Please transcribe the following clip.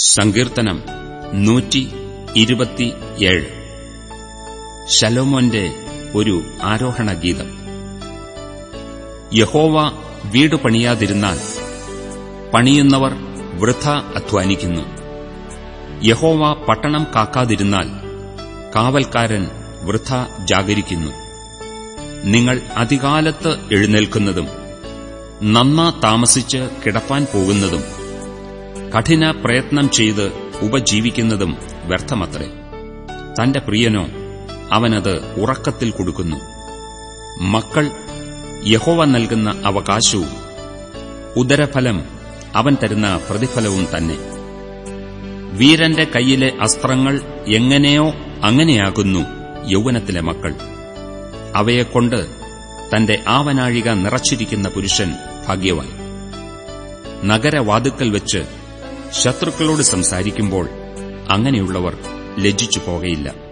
സങ്കീർത്തനം നൂറ്റി ഇരുപത്തിയേഴ് ശലോമോന്റെ ഒരു ആരോഹണ ഗീതം യഹോവ വീട് പണിയാതിരുന്നാൽ പണിയുന്നവർ വൃഥ അധ്വാനിക്കുന്നു. യഹോവ പട്ടണം കാക്കാതിരുന്നാൽ കാവൽക്കാരൻ വൃഥ ജാഗരിക്കുന്നു. നിങ്ങൾ അധികാലത്ത് എഴുന്നേൽക്കുന്നതും നന്ന താമസിച്ച് കിടപ്പാൻ പോകുന്നതും കഠിന പ്രയത്നം ചെയ്ത് ഉപജീവിക്കുന്നതും വ്യർത്ഥമത്രേ. തന്റെ പ്രിയനോ അവനത് ഉറക്കത്തിൽ കൊടുക്കുന്നു. മക്കൾ യഹോവ നൽകുന്ന അവകാശവും ഉദരഫലം അവൻ തരുന്ന പ്രതിഫലവും തന്നെ. വീരന്റെ കയ്യിലെ അസ്ത്രങ്ങൾ എങ്ങനെയോ അങ്ങനെയാകുന്നു യൗവനത്തിലെ മക്കൾ. അവയെക്കൊണ്ട് തന്റെ ആവനാഴിക നിറച്ചിരിക്കുന്ന പുരുഷൻ ഭാഗ്യവാൻ. നഗരവാതുക്കൽ വെച്ച് ശത്രുക്കളോട് സംസാരിക്കുമ്പോൾ അങ്ങനെയുള്ളവർ ലജ്ജിച്ചു പോകയില്ല.